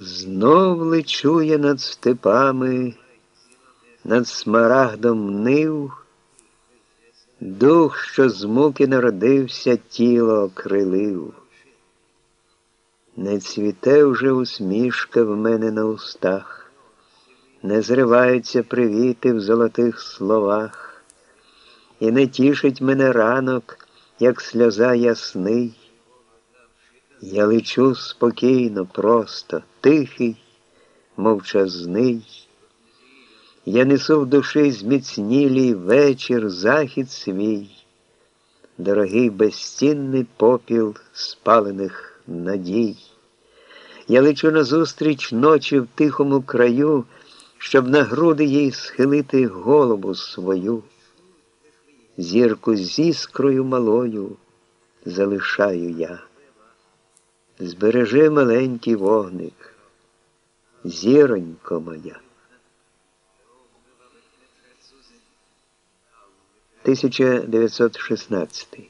Знов лечу я над степами, над смарагдом нив, дух, що з муки народився, тіло окрилив. Не цвіте вже усмішка в мене на устах, не зриваються привіти в золотих словах, і не тішить мене ранок, як сльоза ясний. Я лечу спокійно, просто, тихий, мовчазний. Я несу в душі зміцнілій вечір захід свій, дорогий безцінний попіл спалених надій. Я лечу назустріч ночі в тихому краю, щоб на груди їй схилити голову свою. Зірку з іскрою малою залишаю я. Збережи маленький вогник, зіронько моя. 1916